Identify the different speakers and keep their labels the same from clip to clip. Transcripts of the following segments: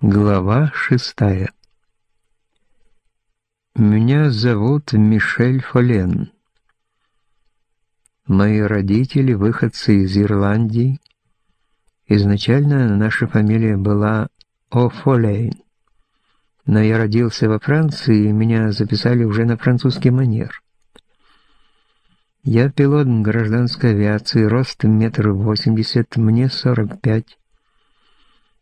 Speaker 1: Глава шестая. Меня зовут Мишель Фолен. Мои родители выходцы из Ирландии. Изначально наша фамилия была О'Фолейн. Но я родился во Франции, и меня записали уже на французский манер. Я пилот гражданской авиации, рост метр восемьдесят, мне сорок пять.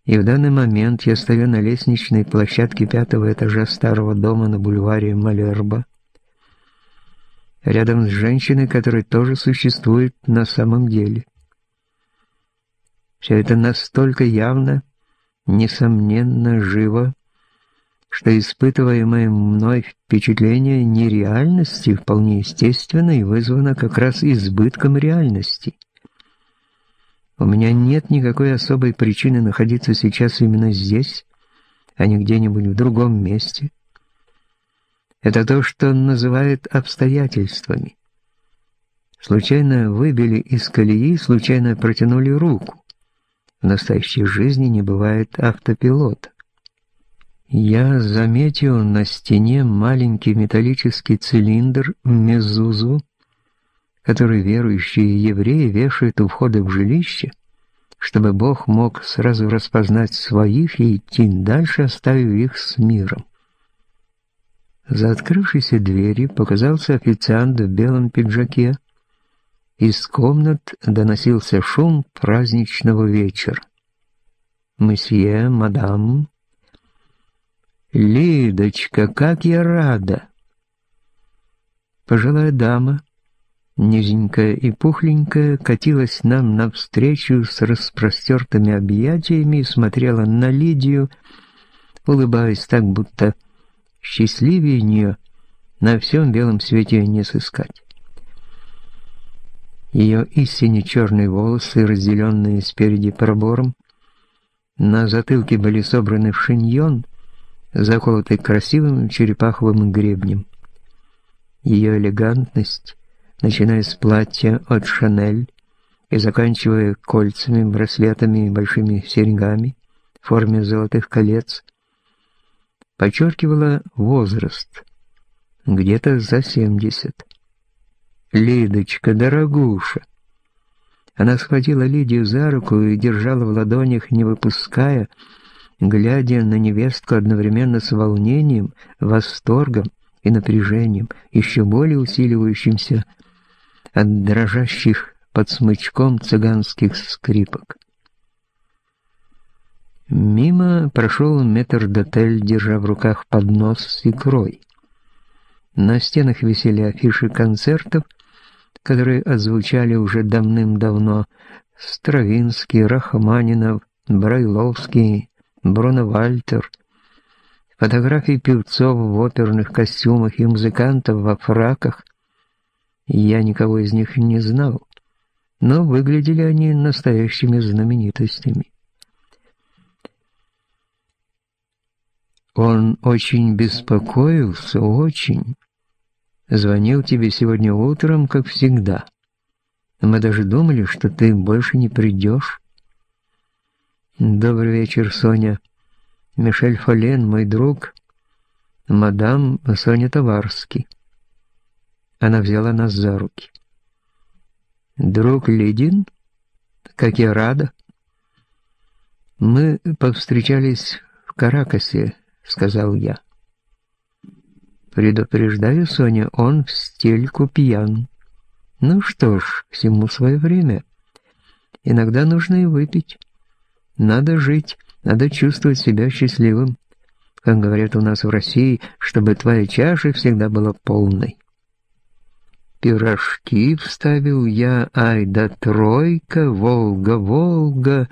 Speaker 1: И в данный момент я стою на лестничной площадке пятого этажа старого дома на бульваре Малерба, рядом с женщиной, которая тоже существует на самом деле. Все это настолько явно, несомненно, живо, что испытываемое мной впечатление нереальности вполне естественно и вызвано как раз избытком реальности. У меня нет никакой особой причины находиться сейчас именно здесь, а не где-нибудь в другом месте. Это то, что называют обстоятельствами. Случайно выбили из колеи, случайно протянули руку. В настоящей жизни не бывает автопилота. Я заметил на стене маленький металлический цилиндр мезузу, который верующие евреи вешают у входа в жилище, чтобы Бог мог сразу распознать своих и идти дальше, оставив их с миром. За открывшейся дверью показался официант в белом пиджаке. Из комнат доносился шум праздничного вечера. «Месье, мадам...» «Лидочка, как я рада!» Пожилая дама низенькая и пухленькая, катилась нам навстречу с распростертыми объятиями и смотрела на Лидию, улыбаясь так, будто счастливее нее на всем белом свете не сыскать. Ее истинно черные волосы, разделенные спереди пробором, на затылке были собраны в шиньон, заколотый красивым черепаховым гребнем. Ее элегантность начиная с платья от Шанель и заканчивая кольцами, браслетами и большими серьгами в форме золотых колец, подчеркивала возраст, где-то за семьдесят. «Лидочка, дорогуша!» Она схватила Лидию за руку и держала в ладонях, не выпуская, глядя на невестку одновременно с волнением, восторгом и напряжением, еще более усиливающимся от дрожащих под смычком цыганских скрипок. Мимо прошел метрдотель, держа в руках поднос с икрой. На стенах висели афиши концертов, которые отзвучали уже давным-давно. Стравинский, Рахманинов, Брайловский, Бруно Вальтер. Фотографии певцов в оперных костюмах и музыкантов во фраках – я никого из них не знал, но выглядели они настоящими знаменитостями. Он очень беспокоился, очень. Звонил тебе сегодня утром, как всегда. Мы даже думали, что ты больше не придешь. Добрый вечер, Соня. Мишель Фолен, мой друг. Мадам Соня Товарский. Она взяла нас за руки. «Друг Лидин? Как я рада!» «Мы повстречались в Каракасе», — сказал я. «Предупреждаю, Соня, он в стельку пьян. Ну что ж, всему свое время. Иногда нужно и выпить. Надо жить, надо чувствовать себя счастливым. Как говорят у нас в России, чтобы твоя чаша всегда была полной» пирожки вставил я, ай да тройка, Волга, Волга,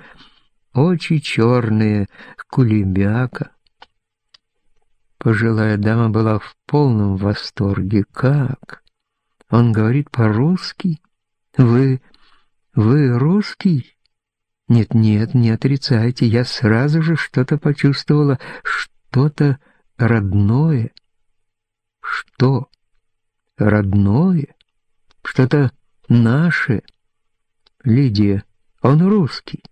Speaker 1: очи черные, кулебяка. Пожилая дама была в полном восторге. Как? Он говорит по-русски? Вы... вы русский? Нет-нет, не отрицайте, я сразу же что-то почувствовала, что-то родное. Что? Родное? Что-то наше. Лидия, он русский.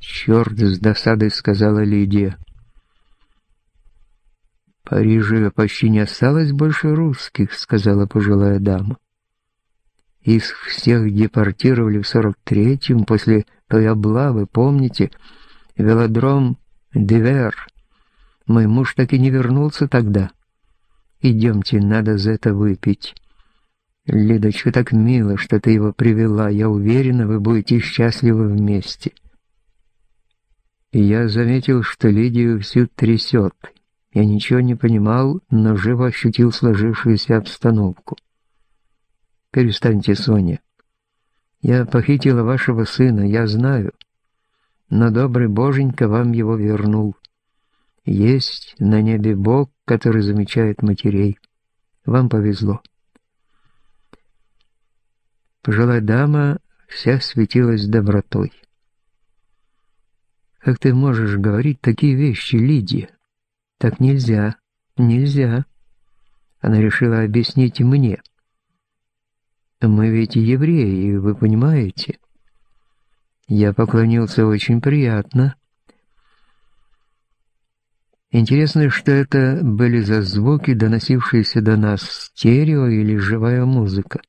Speaker 1: «Черт!» — с досадой сказала Лидия. «В Париже почти не осталось больше русских», — сказала пожилая дама. «Из всех депортировали в сорок третьем после той облавы, помните? Велодром Девер. Мой муж так и не вернулся тогда. Идемте, надо за это выпить». «Лидочка, так мило, что ты его привела. Я уверена, вы будете счастливы вместе». Я заметил, что Лидию всю трясет. Я ничего не понимал, но живо ощутил сложившуюся обстановку. «Перестаньте, Соня. Я похитила вашего сына, я знаю. Но добрый боженька вам его вернул. Есть на небе Бог, который замечает матерей. Вам повезло». Пожилая дама вся светилась добротой. «Как ты можешь говорить такие вещи, Лидия? Так нельзя, нельзя!» Она решила объяснить мне. «Мы ведь евреи, вы понимаете?» Я поклонился очень приятно. Интересно, что это были за звуки, доносившиеся до нас, стерео или живая музыка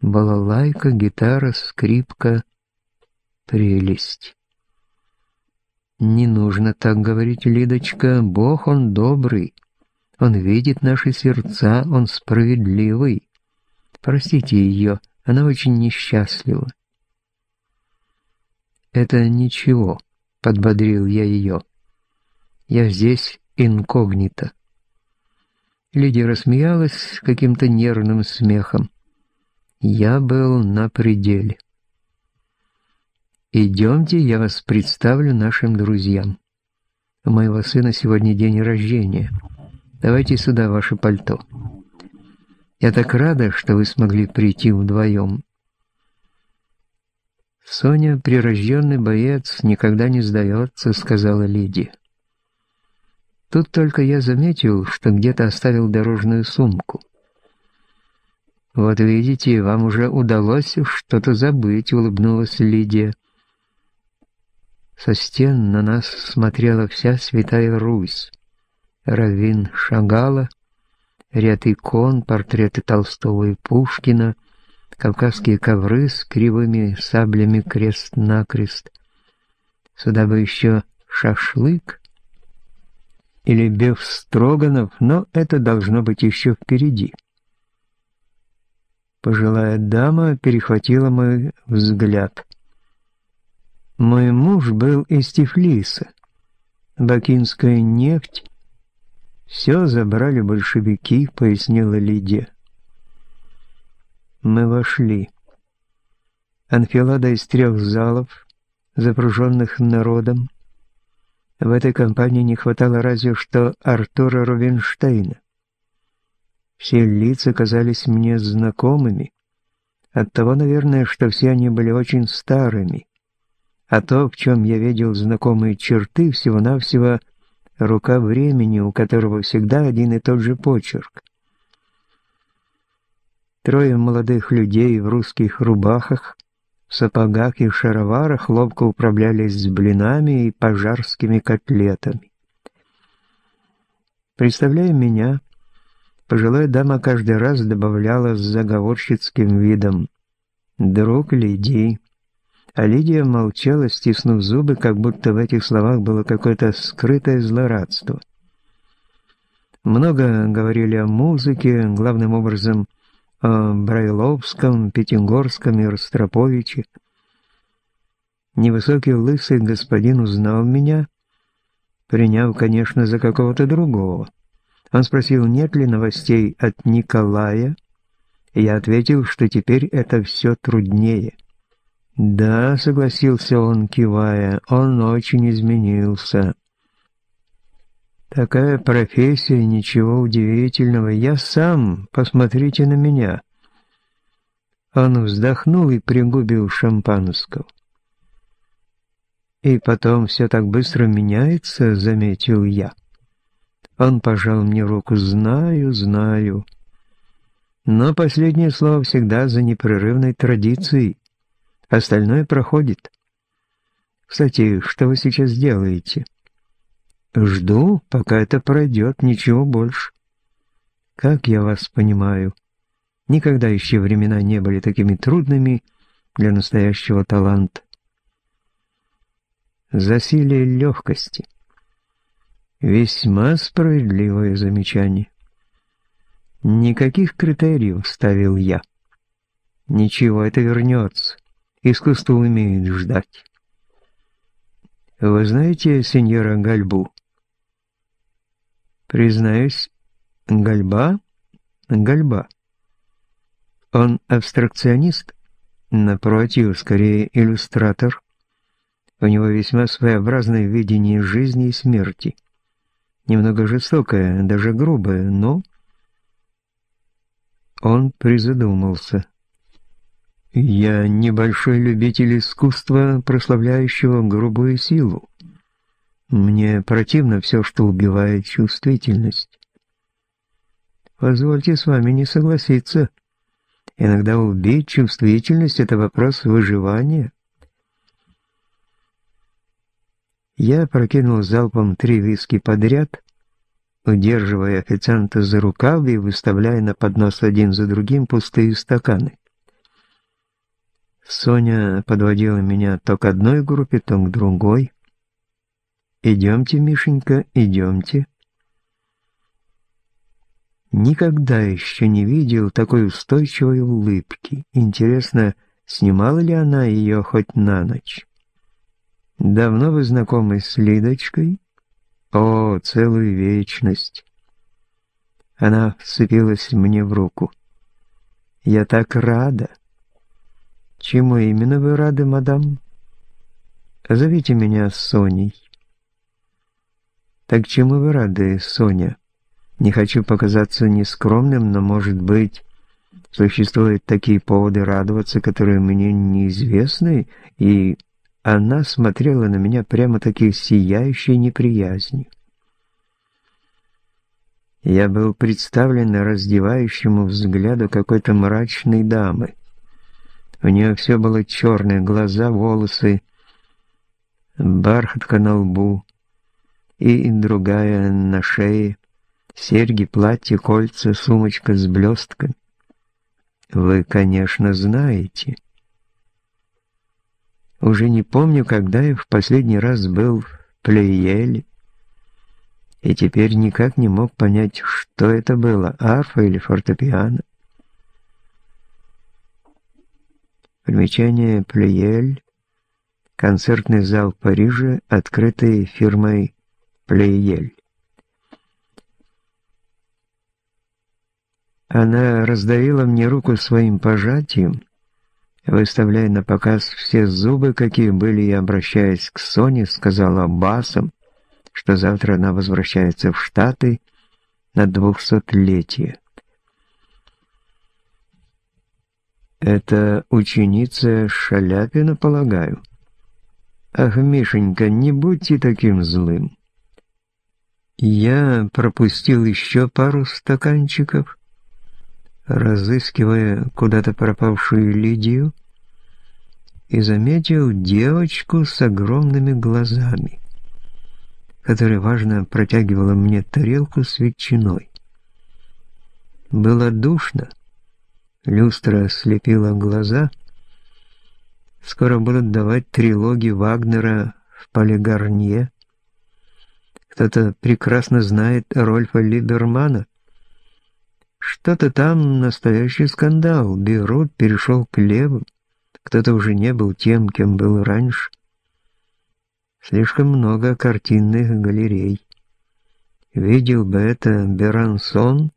Speaker 1: балалайка, гитара, скрипка. Прелесть. Не нужно так говорить, Лидочка. Бог, Он добрый. Он видит наши сердца, Он справедливый. Простите ее, она очень несчастлива. «Это ничего», — подбодрил я ее. «Я здесь инкогнито». Лидия рассмеялась каким-то нервным смехом. Я был на пределе. «Идемте, я вас представлю нашим друзьям. У моего сына сегодня день рождения. Давайте сюда ваше пальто. Я так рада, что вы смогли прийти вдвоем». «Соня, прирожденный боец, никогда не сдается», — сказала Лидия. Тут только я заметил, что где-то оставил дорожную сумку. «Вот видите, вам уже удалось что-то забыть», — улыбнулась Лидия. Со стен на нас смотрела вся святая Русь. Равин Шагала, ряд икон, портреты Толстого и Пушкина, кавказские ковры с кривыми саблями крест-накрест. Сюда бы еще шашлык или беф строганов, но это должно быть еще впереди. Пожилая дама перехватила мой взгляд. Мой муж был из Тифлиса. Бакинская нефть. Все забрали большевики, пояснила Лидия. Мы вошли. Анфилада из трех залов, запруженных народом. В этой компании не хватало разве что Артура Рубинштейна. Все лица казались мне знакомыми. Оттого, наверное, что все они были очень старыми. А то, в чем я видел знакомые черты, всего-навсего рука времени, у которого всегда один и тот же почерк. Трое молодых людей в русских рубахах, в сапогах и шароварах ловко управлялись с блинами и пожарскими котлетами. Представляя меня, Пожилая дама каждый раз добавляла с заговорщицким видом «Друг Лидии». А Лидия молчала, стиснув зубы, как будто в этих словах было какое-то скрытое злорадство. Много говорили о музыке, главным образом о Брайловском, Пятигорском и Ростроповиче. Невысокий лысый господин узнал меня, приняв, конечно, за какого-то другого. Он спросил, нет ли новостей от Николая, я ответил, что теперь это все труднее. «Да», — согласился он, кивая, — «он очень изменился». «Такая профессия, ничего удивительного. Я сам, посмотрите на меня». Он вздохнул и пригубил шампанского. «И потом все так быстро меняется», — заметил я. Он пожал мне руку. «Знаю, знаю». Но последнее слово всегда за непрерывной традицией. Остальное проходит. Кстати, что вы сейчас делаете? Жду, пока это пройдет, ничего больше. Как я вас понимаю. Никогда еще времена не были такими трудными для настоящего таланта. Засилие легкости. Весьма справедливое замечание. Никаких критериев ставил я. Ничего, это вернется. Искусство умеет ждать. Вы знаете сеньора Гальбу? Признаюсь, Гальба? Гальба. Он абстракционист? Напротив, скорее иллюстратор. У него весьма своеобразное видение жизни и смерти. Немного жестокое, даже грубое, но... Он призадумался. Я небольшой любитель искусства, прославляющего грубую силу. Мне противно все, что убивает чувствительность. Позвольте с вами не согласиться. Иногда убить чувствительность — это вопрос выживания. Я прокинул залпом три виски подряд, удерживая официанта за рукав и выставляя на поднос один за другим пустые стаканы. Соня подводила меня то к одной группе, то к другой. «Идемте, Мишенька, идемте». Никогда еще не видел такой устойчивой улыбки. Интересно, снимала ли она ее хоть на ночь? «Давно вы знакомы с Лидочкой?» «О, целую вечность!» Она вцепилась мне в руку. «Я так рада!» «Чему именно вы рады, мадам?» «Зовите меня Соней». «Так чему вы рады, Соня?» «Не хочу показаться нескромным, но, может быть, существуют такие поводы радоваться, которые мне неизвестны, и...» Она смотрела на меня прямо-таки сияющей неприязнью. Я был представлен раздевающему взгляду какой-то мрачной дамы. У нее все было черное, глаза, волосы, бархатка на лбу и другая на шее, серьги, платье, кольца, сумочка с блестками. Вы, конечно, знаете. Уже не помню, когда я в последний раз был в Плееле, и теперь никак не мог понять, что это было, арфа или фортепиано. Примечание Плеель, концертный зал в Париже, открытый фирмой Плеель. Она раздавила мне руку своим пожатием, выставляя на показ все зубы, какие были, и обращаясь к Соне, сказала басом, что завтра она возвращается в Штаты на двухсотлетие. Это ученица Шаляпина, полагаю. Ах, Мишенька, не будьте таким злым. Я пропустил еще пару стаканчиков, разыскивая куда-то пропавшую Лидию, и заметил девочку с огромными глазами, которая, важно, протягивала мне тарелку с ветчиной. Было душно, люстра слепила глаза. Скоро будут давать трилогии Вагнера в полигарнье. Кто-то прекрасно знает Рольфа Либермана, что-то там настоящий скандал. Бейрут перешел к левым. Кто-то уже не был тем, кем был раньше. Слишком много картинных галерей. Видел бы это Берансон,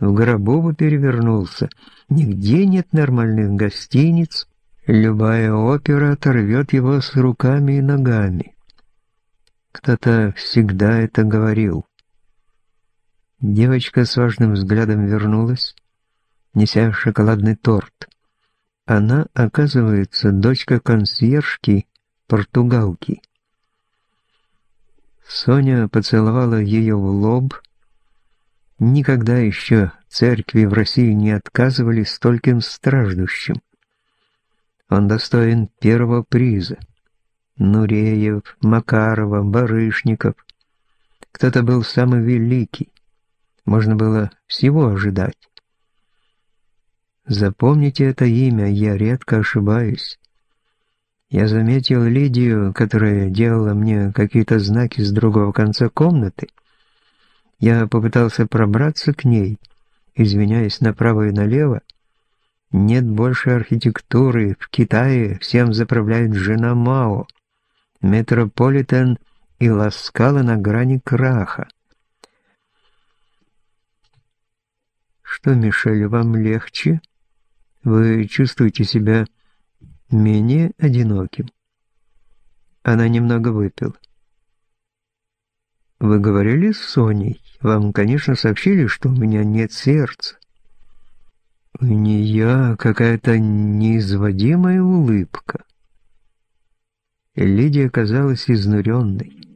Speaker 1: в гробу бы перевернулся. Нигде нет нормальных гостиниц. Любая опера оторвет его с руками и ногами. Кто-то всегда это говорил. Девочка с важным взглядом вернулась, неся шоколадный торт. Она, оказывается, дочка консьержки, португалки. Соня поцеловала ее в лоб. Никогда еще церкви в России не отказывали стольким страждущим. Он достоин первого приза. Нуреев, Макарова, Барышников. Кто-то был самый великий. Можно было всего ожидать. Запомните это имя, я редко ошибаюсь. Я заметил Лидию, которая делала мне какие-то знаки с другого конца комнаты. Я попытался пробраться к ней, извиняясь направо и налево. Нет больше архитектуры. В Китае всем заправляет жена Мао. Метрополитен и Ласкала на грани краха. Что, Мишель, вам легче? Вы чувствуете себя менее одиноким. Она немного выпила. Вы говорили с Соней? Вам, конечно, сообщили, что у меня нет сердца. Не я, какая-то неизводимая улыбка. Лидия казалась изнуренной.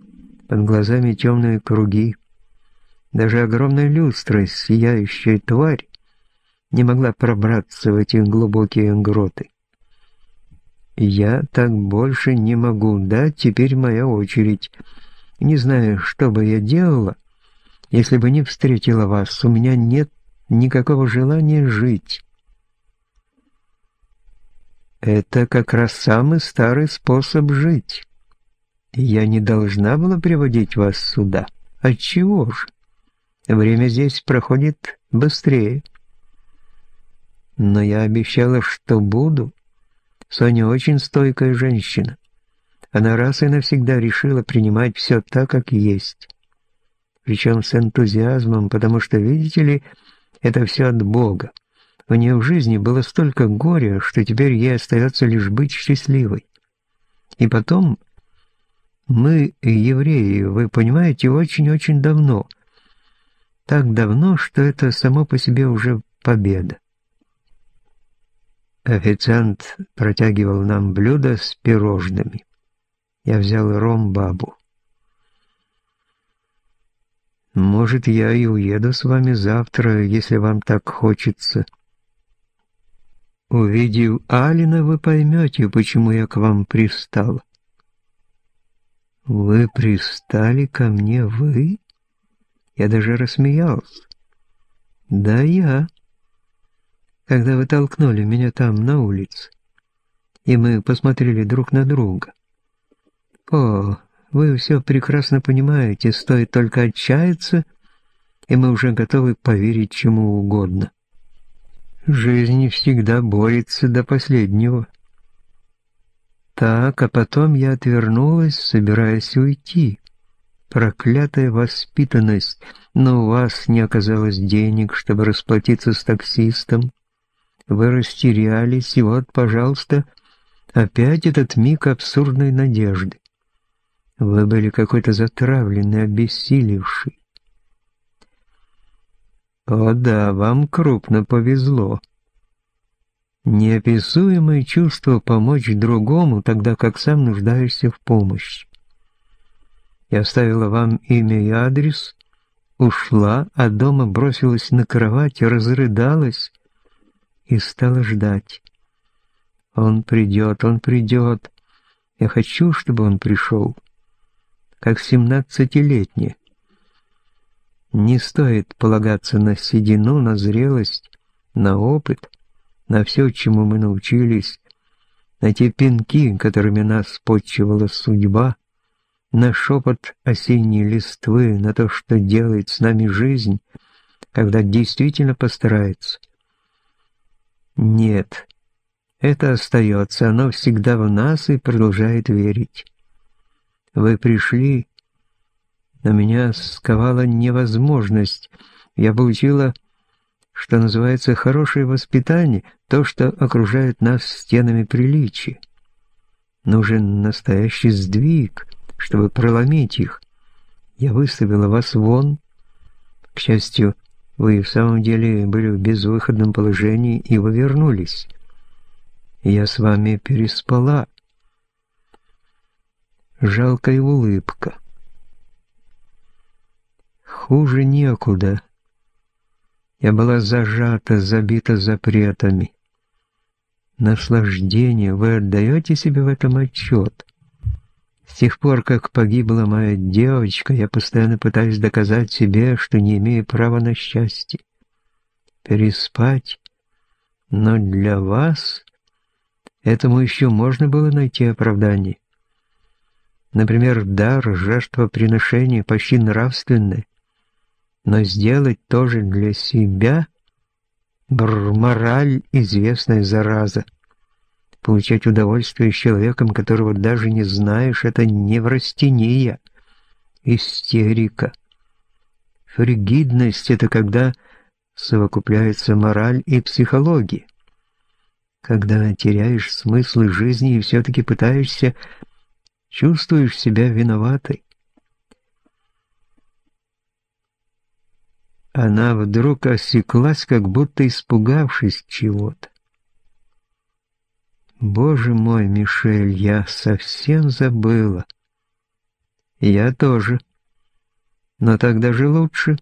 Speaker 1: Под глазами темные круги. Даже огромная люстра, сияющая тварь, не могла пробраться в эти глубокие гроты. «Я так больше не могу, да, теперь моя очередь. Не знаю, что бы я делала, если бы не встретила вас. У меня нет никакого желания жить». Это как раз самый старый способ жить. Я не должна была приводить вас сюда. Отчего же? Время здесь проходит быстрее. Но я обещала, что буду. Соня очень стойкая женщина. Она раз и навсегда решила принимать все так, как есть. Причем с энтузиазмом, потому что, видите ли, это все от Бога. У нее в жизни было столько горя, что теперь ей остается лишь быть счастливой. И потом, мы, евреи, вы понимаете, очень-очень давно. Так давно, что это само по себе уже победа. Официант протягивал нам блюдо с пирожными. Я взял ром-бабу. «Может, я и уеду с вами завтра, если вам так хочется». Увидев Алина, вы поймете, почему я к вам пристала. Вы пристали ко мне, вы? Я даже рассмеялся. Да, я когда вы толкнули меня там на улице, и мы посмотрели друг на друга. О, вы все прекрасно понимаете, стоит только отчаяться, и мы уже готовы поверить чему угодно. Жизнь всегда борется до последнего. Так, а потом я отвернулась, собираясь уйти. Проклятая воспитанность, но у вас не оказалось денег, чтобы расплатиться с таксистом. Вы растерялись, и вот, пожалуйста, опять этот миг абсурдной надежды. Вы были какой-то затравленный, обессилевший. О да, вам крупно повезло. Неописуемое чувство помочь другому, тогда как сам нуждаешься в помощи. Я оставила вам имя и адрес, ушла, а дома бросилась на кровать, разрыдалась, и стала ждать. Он придет, он придет. Я хочу, чтобы он пришел. Как семнадцатилетний. Не стоит полагаться на седину, на зрелость, на опыт, на все, чему мы научились, на те пинки, которыми нас почивала судьба, на шепот осенней листвы, на то, что делает с нами жизнь, когда действительно постарается — нет, это остается, оно всегда в нас и продолжает верить. Вы пришли, на меня сковала невозможность. Я получила, что называется, хорошее воспитание, то, что окружает нас стенами приличия. Нужен настоящий сдвиг, чтобы проломить их. Я выставила вас вон. К счастью, вы в самом деле были в безвыходном положении, и вы вернулись. Я с вами переспала. Жалкая улыбка. Хуже некуда. Я была зажата, забита запретами. Наслаждение, вы отдаете себе в этом отчет? С тех пор, как погибла моя девочка, я постоянно пытаюсь доказать себе, что не имею права на счастье. Переспать. Но для вас этому еще можно было найти оправдание. Например, дар жертвоприношения почти нравственное, но сделать тоже для себя — бр мораль известная зараза. Получать удовольствие с человеком, которого даже не знаешь, это неврастения, истерика. Фригидность — это когда совокупляется мораль и психология. Когда теряешь смысл жизни и все-таки пытаешься, чувствуешь себя виноватой. Она вдруг осеклась, как будто испугавшись чего-то. Боже мой, Мишель, я совсем забыла. Я тоже. Но так даже лучше.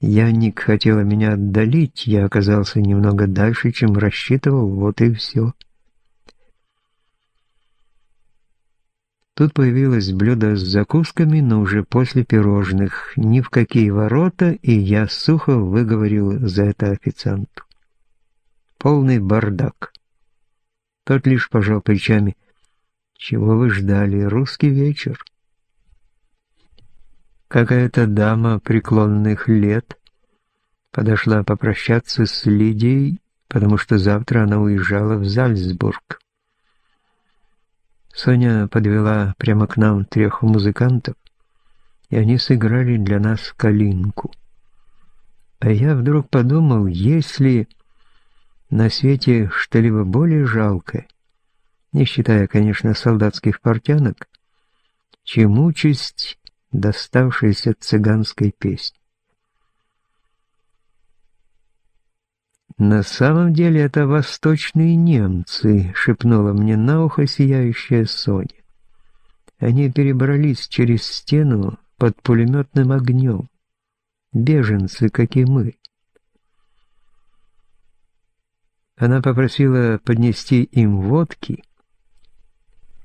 Speaker 1: Яник хотела меня отдалить, я оказался немного дальше, чем рассчитывал, вот и все. Тут появилось блюдо с закусками, но уже после пирожных. Ни в какие ворота, и я сухо выговорил за это официанту. Полный бардак. Тот лишь пожал плечами. «Чего вы ждали? Русский вечер?» Какая-то дама преклонных лет подошла попрощаться с Лидией, потому что завтра она уезжала в Зальцбург. Соня подвела прямо к нам трех музыкантов, и они сыграли для нас калинку. А я вдруг подумал, если на свете что-либо более жалкое, не считая, конечно, солдатских портянок, чем участь, доставшаяся цыганской песни. «На самом деле это восточные немцы», — шепнула мне на ухо сияющая Соня. Они перебрались через стену под пулеметным огнем. Беженцы, как и мы. Она попросила поднести им водки.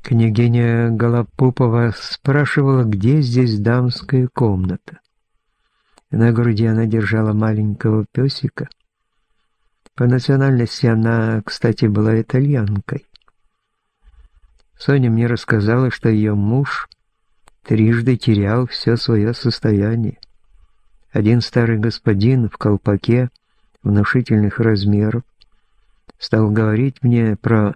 Speaker 1: Княгиня Голопупова спрашивала, где здесь дамская комната. На груди она держала маленького песика. По национальности она, кстати, была итальянкой. Соня мне рассказала, что ее муж трижды терял все свое состояние. Один старый господин в колпаке внушительных размеров стал говорить мне про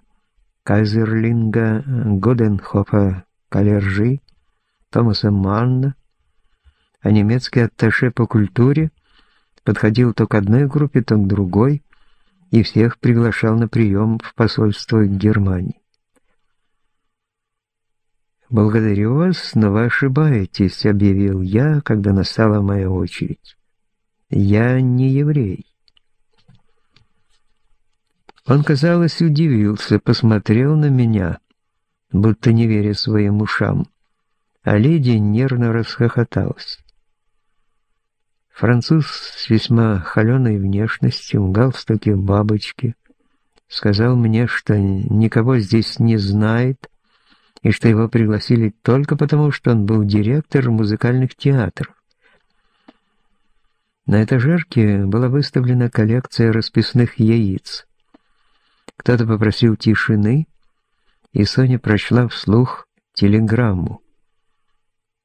Speaker 1: Кайзерлинга, Годенхофа, Калержи, Томаса Манна, а немецкий атташе по культуре подходил то к одной группе, то к другой и всех приглашал на прием в посольство Германии. «Благодарю вас, но вы ошибаетесь», — объявил я, когда настала моя очередь. «Я не еврей». Он, казалось, удивился, посмотрел на меня, будто не веря своим ушам, а леди нервно расхохоталась. Француз с весьма холеной внешностью, в галстуке бабочки, сказал мне, что никого здесь не знает, и что его пригласили только потому, что он был директор музыкальных театров. На этажерке была выставлена коллекция расписных яиц. Кто-то попросил тишины, и Соня прочла вслух телеграмму.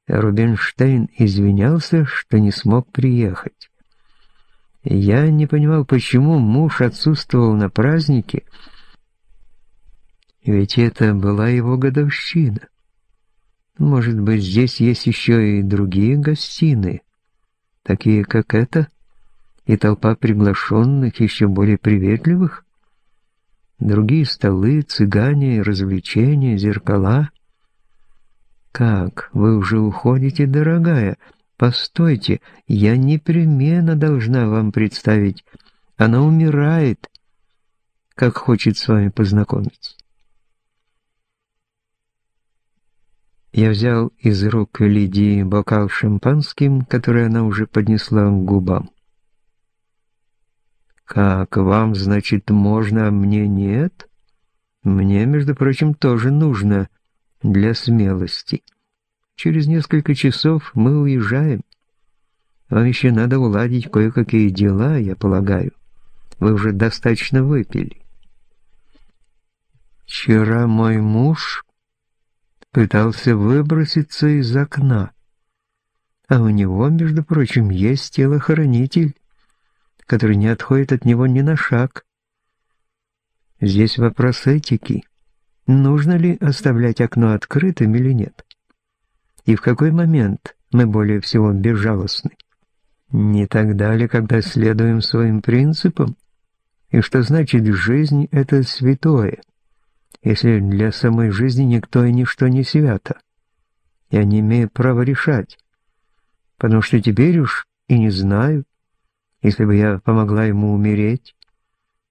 Speaker 1: Рубинштейн извинялся, что не смог приехать. Я не понимал, почему муж отсутствовал на празднике, ведь это была его годовщина. Может быть, здесь есть еще и другие гостиные, такие как эта, и толпа приглашенных еще более приветливых? Другие столы, цыгане, развлечения, зеркала. «Как? Вы уже уходите, дорогая? Постойте, я непременно должна вам представить. Она умирает, как хочет с вами познакомиться». Я взял из рук Лидии бокал шампанским, который она уже поднесла к губам. «Как вам, значит, можно, а мне нет? Мне, между прочим, тоже нужно для смелости. Через несколько часов мы уезжаем. Вам еще надо уладить кое-какие дела, я полагаю. Вы уже достаточно выпили. Вчера мой муж пытался выброситься из окна. А у него, между прочим, есть телохранитель, который не отходит от него ни на шаг. Здесь вопрос этики. Нужно ли оставлять окно открытым или нет? И в какой момент мы более всего безжалостны? Не тогда ли, когда следуем своим принципам? И что значит жизнь — это святое, если для самой жизни никто и ничто не свято? Я не имею права решать, потому что теперь уж и не знаю. Если бы я помогла ему умереть,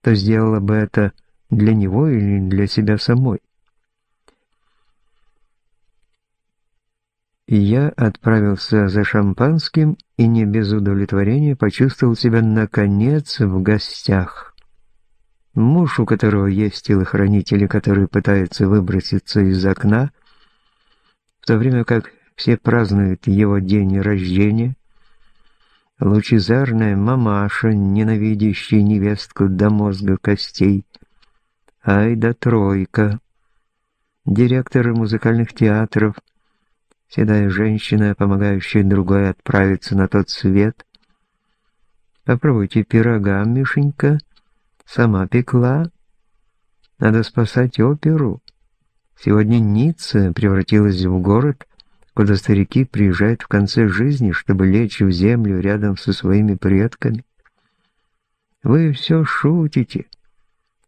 Speaker 1: то сделала бы это для него или для себя самой. И я отправился за шампанским и не без удовлетворения почувствовал себя наконец в гостях. Муж, у которого есть телохранители, который пытается выброситься из окна, в то время как все празднуют его день рождения, лучезарная мамаша, ненавидящая невестку до мозга костей, ай да тройка, директоры музыкальных театров, седая женщина, помогающая другой отправиться на тот свет. Попробуйте пирога, Мишенька, сама пекла. Надо спасать оперу. Сегодня Ницца превратилась в город, куда старики приезжают в конце жизни, чтобы лечь в землю рядом со своими предками. Вы все шутите.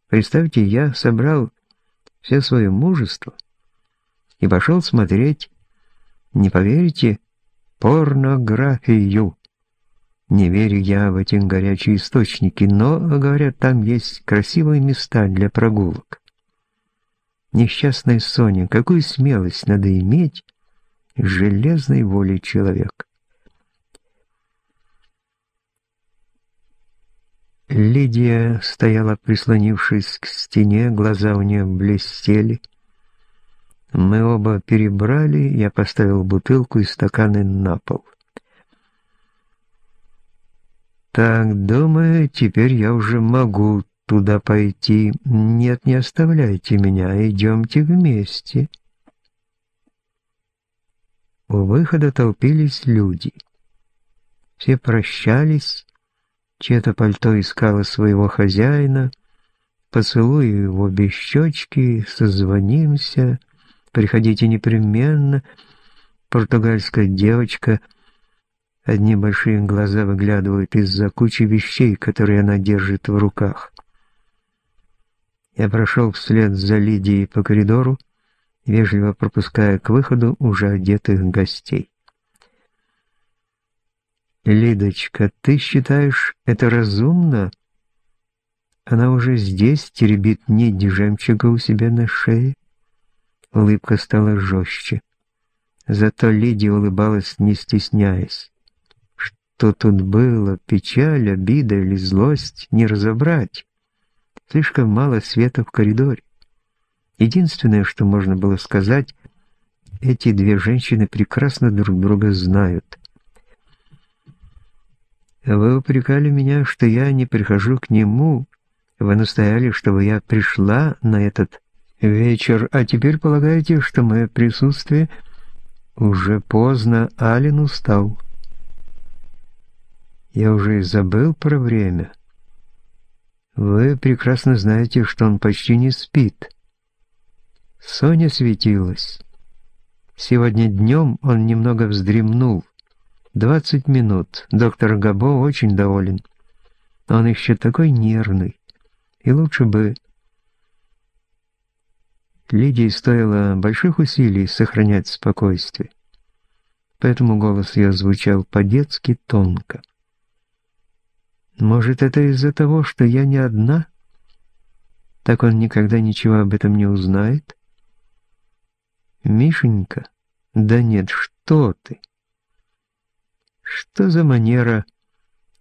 Speaker 1: Представьте, я собрал все свое мужество и пошел смотреть, не поверите, порнографию. Не верю я в эти горячие источники, но, говорят, там есть красивые места для прогулок. Несчастная Соня, какую смелость надо иметь, железной воли человек. Лидия стояла, прислонившись к стене, глаза у нее блестели. Мы оба перебрали, я поставил бутылку и стаканы на пол. «Так, думаю, теперь я уже могу туда пойти. Нет, не оставляйте меня, идемте вместе». У выхода толпились люди. Все прощались, чье-то пальто искало своего хозяина, поцелуй в обе щечки, созвонимся, приходите непременно. Португальская девочка, одни большие глаза выглядывают из-за кучи вещей, которые она держит в руках. Я прошел вслед за Лидией по коридору, вежливо пропуская к выходу уже одетых гостей. «Лидочка, ты считаешь это разумно?» Она уже здесь теребит нить жемчуга у себя на шее. Улыбка стала жестче. Зато Лидия улыбалась, не стесняясь. Что тут было, печаль, обида или злость, не разобрать. Слишком мало света в коридоре. Единственное, что можно было сказать, эти две женщины прекрасно друг друга знают. Вы упрекали меня, что я не прихожу к нему. Вы настояли, чтобы я пришла на этот вечер, а теперь полагаете, что мое присутствие уже поздно, Ален устал. Я уже и забыл про время. Вы прекрасно знаете, что он почти не спит. Соня светилась. Сегодня днем он немного вздремнул. Двадцать минут. Доктор Габо очень доволен. Он еще такой нервный. И лучше бы Лидии стоило больших усилий сохранять спокойствие, поэтому голос ее звучал по-детски тонко. «Может, это из-за того, что я не одна? Так он никогда ничего об этом не узнает?» «Мишенька, да нет, что ты!» «Что за манера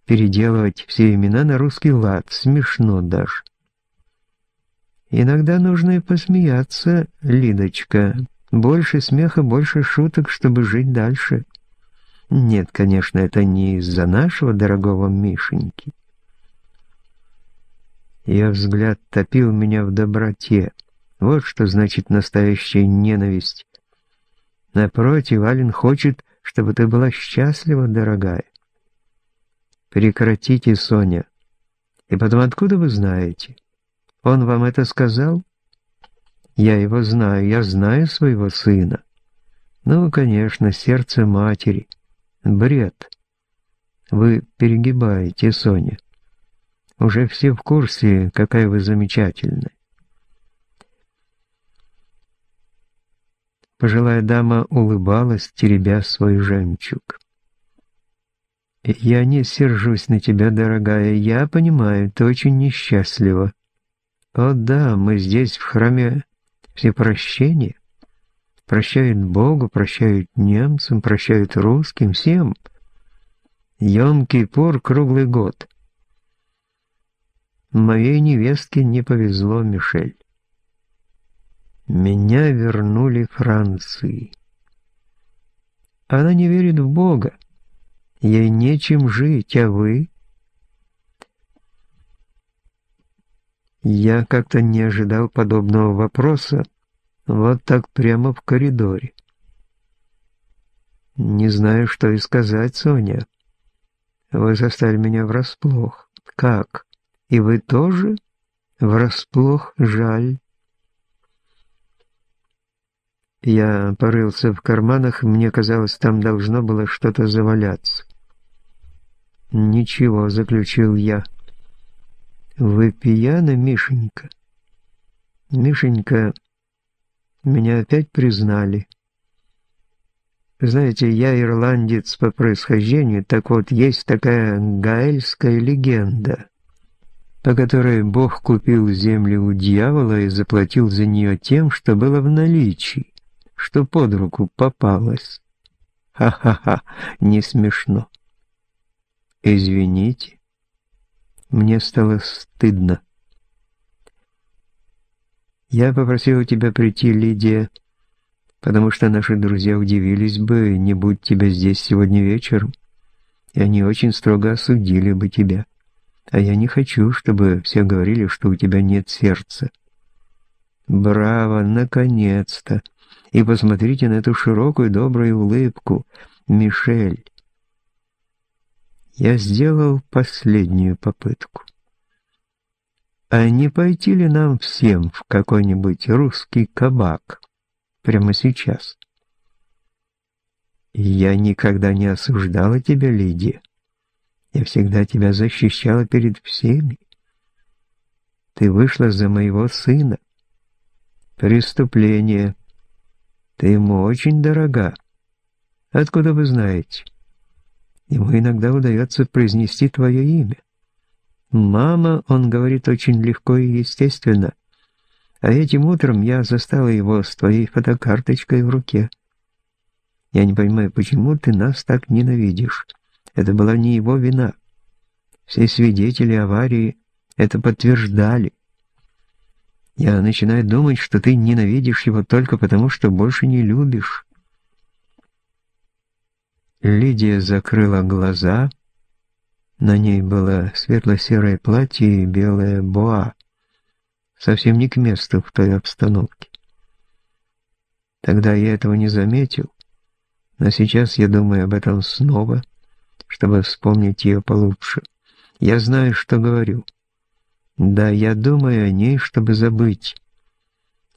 Speaker 1: переделывать все имена на русский лад? Смешно даже!» Иногда нужно и посмеяться, Лидочка. Больше смеха, больше шуток, чтобы жить дальше. Нет, конечно, это не из-за нашего дорогого Мишеньки. Ее взгляд топил меня в доброте. Вот что значит настоящая ненависть. Напротив, Ален хочет, чтобы ты была счастлива, дорогая. Прекратите, Соня. И потом, откуда вы знаете? Он вам это сказал? Я его знаю, я знаю своего сына. Ну, конечно, сердце матери. Бред. Вы перегибаете, Соня. Уже все в курсе, какая вы замечательная. Пожилая дама улыбалась, теребя свой жемчуг. «Я не сержусь на тебя, дорогая, я понимаю, ты очень несчастлива. О да, мы здесь, в храме все прощения. Прощают Богу, прощают немцам, прощают русским, всем. Йом-Кипур круглый год. Моей невестке не повезло, Мишель. Меня вернули Франции. Она не верит в Бога. Ей нечем жить, а вы? Я как-то не ожидал подобного вопроса, вот так прямо в коридоре. Не знаю, что и сказать, Соня. Вы застали меня врасплох. Как? И вы тоже? Врасплох жаль. Я порылся в карманах, мне казалось, там должно было что-то заваляться. «Ничего», — заключил я. «Вы пьяны, Мишенька?» «Мишенька, меня опять признали. Знаете, я ирландец по происхождению, так вот, есть такая гаэльская легенда, по которой Бог купил землю у дьявола и заплатил за нее тем, что было в наличии, что под руку попалось. Ха-ха-ха, не смешно. Извините, мне стало стыдно. Я попросил тебя прийти, Лидия, потому что наши друзья удивились бы, не будь тебя здесь сегодня вечером, и они очень строго осудили бы тебя. А я не хочу, чтобы все говорили, что у тебя нет сердца. Браво, наконец-то! И посмотрите на эту широкую добрую улыбку, Мишель. Я сделал последнюю попытку. А не пойти ли нам всем в какой-нибудь русский кабак прямо сейчас? Я никогда не осуждала тебя, Лидия. Я всегда тебя защищала перед всеми. Ты вышла за моего сына. Преступление. Ты ему очень дорога. Откуда вы знаете? Ему иногда удается произнести твое имя. «Мама», он говорит очень легко и естественно. А этим утром я застала его с твоей фотокарточкой в руке. Я не понимаю, почему ты нас так ненавидишь. Это была не его вина. Все свидетели аварии это подтверждали. Я начинаю думать, что ты ненавидишь его только потому, что больше не любишь. Лидия закрыла глаза на ней было светло-серое платье и белая боа, совсем не к месту в той обстановке. Тогда я этого не заметил, но сейчас я думаю об этом снова, чтобы вспомнить ее получше. Я знаю, что говорю. Да, я думаю о ней, чтобы забыть.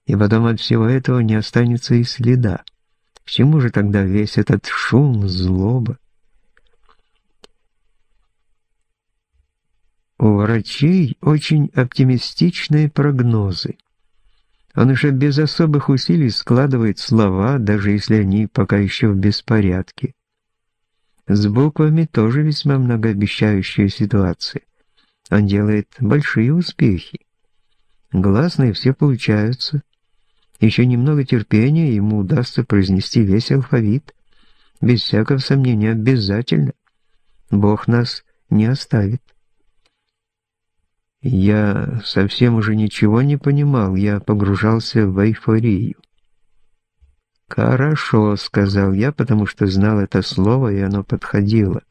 Speaker 1: И потом от всего этого не останется и следа. К чему же тогда весь этот шум, злоба? У врачей очень оптимистичные прогнозы. Он уже без особых усилий складывает слова, даже если они пока еще в беспорядке. С буквами тоже весьма многообещающая ситуация. Он делает большие успехи. Гласные все получаются. Еще немного терпения, ему удастся произнести весь алфавит. Без всякого сомнения, обязательно. Бог нас не оставит. Я совсем уже ничего не понимал, я погружался в эйфорию. «Хорошо», — сказал я, потому что знал это слово, и оно подходило,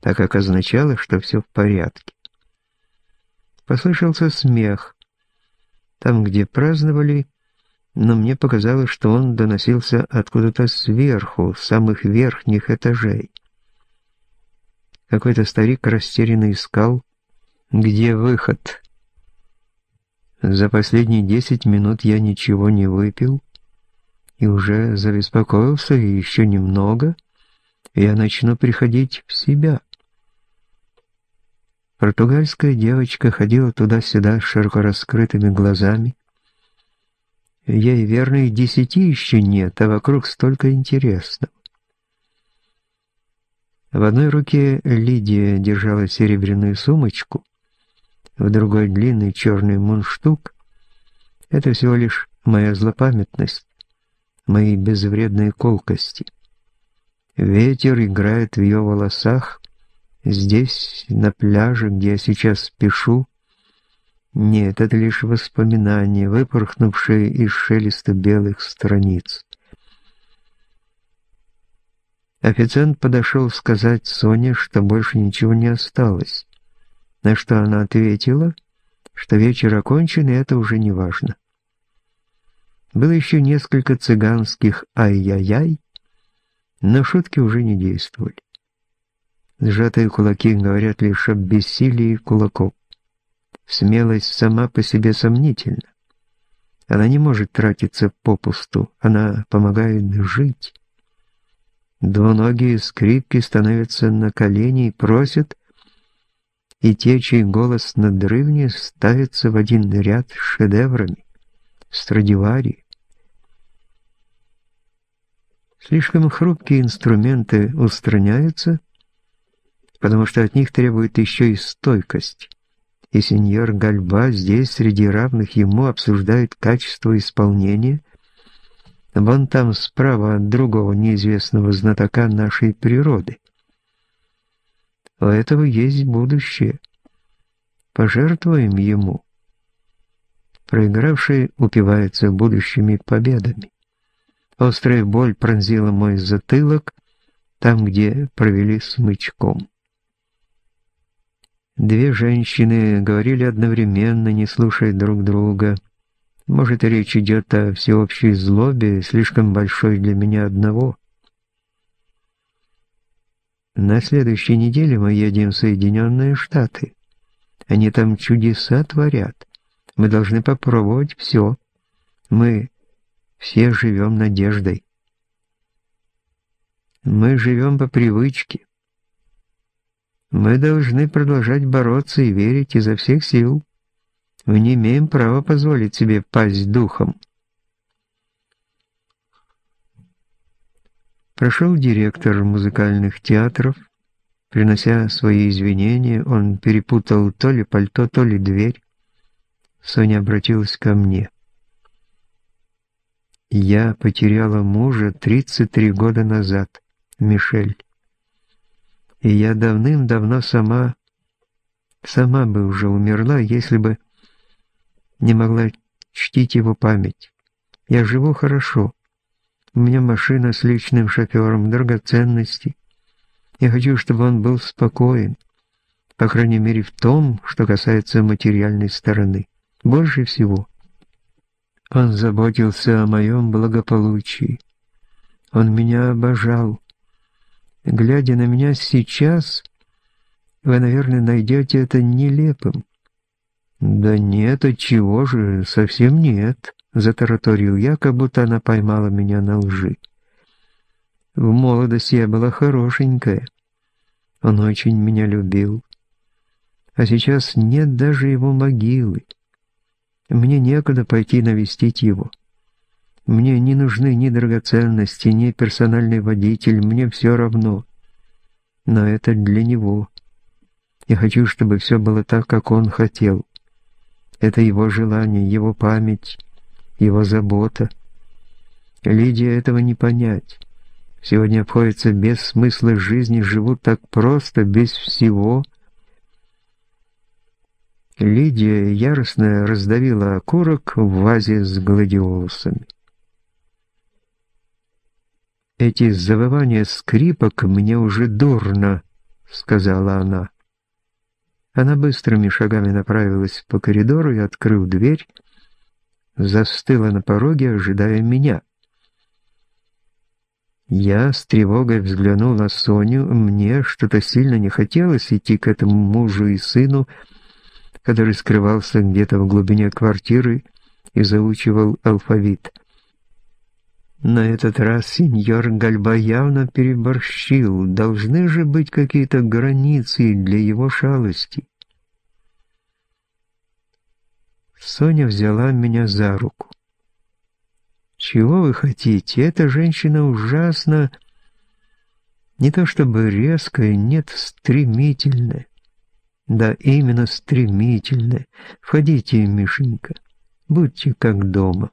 Speaker 1: так как означало, что все в порядке. Послышался смех. Там, где праздновали, но мне показалось, что он доносился откуда-то сверху, с самых верхних этажей. Какой-то старик растерянно искал, где выход. За последние десять минут я ничего не выпил и уже забеспокоился, и еще немного, я начну приходить в себя. Португальская девочка ходила туда-сюда широко раскрытыми глазами. Ей верно и десяти еще нет, а вокруг столько интересного. В одной руке Лидия держала серебряную сумочку, в другой длинный черный мундштук. Это всего лишь моя злопамятность, мои безвредные колкости. Ветер играет в ее волосах. Здесь, на пляже, где я сейчас пишу, нет, это лишь воспоминания, выпорхнувшие из шелеста белых страниц. Официант подошел сказать Соне, что больше ничего не осталось, на что она ответила, что вечер окончен, и это уже не важно. Было еще несколько цыганских «ай-яй-яй», но шутки уже не действовали. Сжатые кулаки говорят лишь об бессилии кулаков. Смелость сама по себе сомнительна. Она не может тратиться попусту, она помогает жить. Двуногие скрипки становятся на колени и просят, и те, чей голос надрывнее, ставятся в один ряд с шедеврами. Страдивари. Слишком хрупкие инструменты устраняются, потому что от них требует еще и стойкость. И сеньор Гальба здесь среди равных ему обсуждает качество исполнения – Вон там справа от другого неизвестного знатока нашей природы. У этого есть будущее. Пожертвуем ему. Проигравший упивается будущими победами. Острая боль пронзила мой затылок, там, где провели смычком. Две женщины говорили одновременно, не слушая друг друга. Может, речь идет о всеобщей злобе, слишком большой для меня одного. На следующей неделе мы едем в Соединенные Штаты. Они там чудеса творят. Мы должны попробовать все. Мы все живем надеждой. Мы живем по привычке. Мы должны продолжать бороться и верить изо всех сил. Мы не имеем права позволить себе пасть духом. Прошел директор музыкальных театров. Принося свои извинения, он перепутал то ли пальто, то ли дверь. Соня обратилась ко мне. «Я потеряла мужа 33 года назад, Мишель. И я давным-давно сама, сама бы уже умерла, если бы не могла чтить его память. Я живу хорошо. У меня машина с личным шофером, драгоценности. Я хочу, чтобы он был спокоен, по крайней мере в том, что касается материальной стороны. Больше всего. Он заботился о моем благополучии. Он меня обожал. Глядя на меня сейчас, вы, наверное, найдете это нелепым. «Да нет, отчего же, совсем нет», — затараторил я, как будто она поймала меня на лжи. В молодости я была хорошенькая. Он очень меня любил. А сейчас нет даже его могилы. Мне некуда пойти навестить его. Мне не нужны ни драгоценности, ни персональный водитель, мне все равно. Но это для него. Я хочу, чтобы все было так, как он хотел. Это его желание, его память, его забота. Лидия этого не понять. Сегодня обходятся без смысла жизни, живут так просто, без всего. Лидия яростно раздавила окурок в вазе с гладиолусами. Эти завывания скрипок мне уже дурно», — сказала она. Она быстрыми шагами направилась по коридору и, открыв дверь, застыла на пороге, ожидая меня. Я с тревогой взглянул на Соню. Мне что-то сильно не хотелось идти к этому мужу и сыну, который скрывался где-то в глубине квартиры и заучивал алфавит. На этот раз сеньор Гальба явно переборщил. Должны же быть какие-то границы для его шалости. Соня взяла меня за руку. «Чего вы хотите? Эта женщина ужасно... Не то чтобы резкая, нет, стремительная. Да, именно стремительная. Входите, Мишенька, будьте как дома».